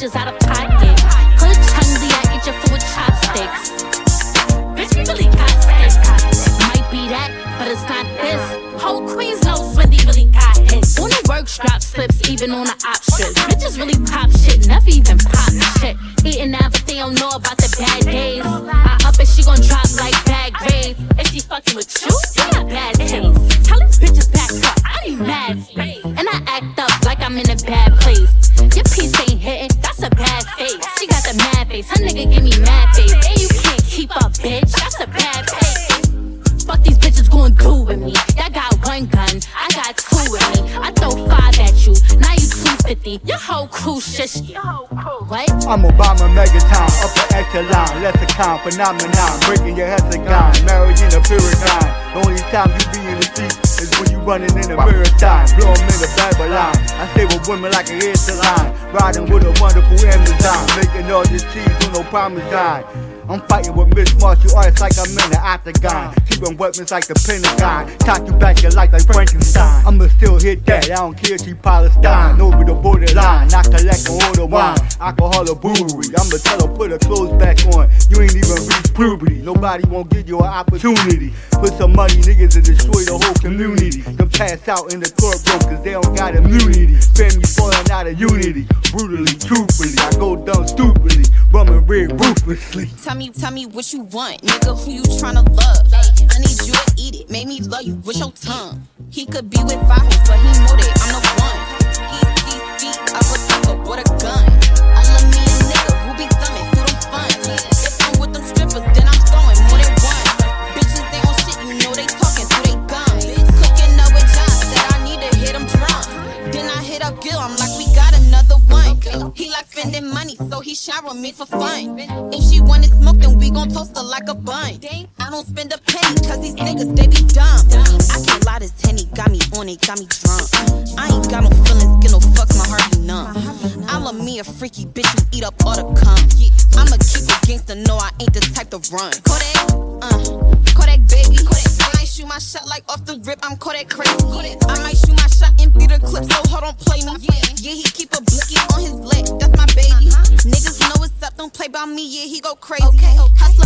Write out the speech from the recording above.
bitches out of pocket. Hood chungy, I eat your food chopsticks. Bitch, we really got sex. Might be that, but it's not this. Whole Queens know Swindy really got hits. On the work strap slips, even on the options. Bitches really pop shit, never even pop shit. Eating now, but they don't know about the bad days. I up and she gon' drop like bad grades. If she fucking with you, that's a bad pace. Fuck these bitches do with me. Y'all got one gun, I got two with me. I throw five at you, now you 250. Your whole crew shish. What? I'm Obama Megaton, upper echelon, lexicon, phenomenon, breaking your hexagon, marrying a paragon. The only time you be in the street is when you running in a marathon, blow 'em in the Babylon. I stay with women like a hair salon, riding with a wonderful Amazon, making all this cheese with no parmesan. I'm fighting with Miss Martial Arts like I'm in the octagon. Keeping weapons like the Pentagon. Talk you back your life like Frankenstein. I'ma still hit that. I don't care if she Palestine. Over the borderline. I collect and order wine. Alcohol or brewery. I'ma tell her put her clothes back on. You ain't even reached puberty. Nobody won't give you an opportunity. Put some money, niggas, and destroy the whole community. Them pass out in the courtroom cause they don't got immunity. Families falling out of unity. Ruthlessly. Tell me, tell me what you want, nigga. Who you tryna love? I need you to eat it. Make me love you with your tongue. He could be with five but he know that he shower me for fun. If she wanna smoke, then we gon' toast her like a bun. I don't spend a penny, cause these niggas, they be dumb. I can't lie, this Henny got me on it, got me drunk. I ain't got no feelings, get no fucks, my heart be numb. I love me a freaky bitch who eat up all the cum. I'ma keep a gangster, no, I ain't the type to run. Kodak, uh, Kodak baby. I might shoot my shot like off the rip, I'm Kodak crazy. I might shoot my shot and beat the clip, so hold on, play me. Yeah, he keep a blicky on his leg, that's my baby. Niggas know what's up, don't play by me, yeah, he go crazy. Hustler by my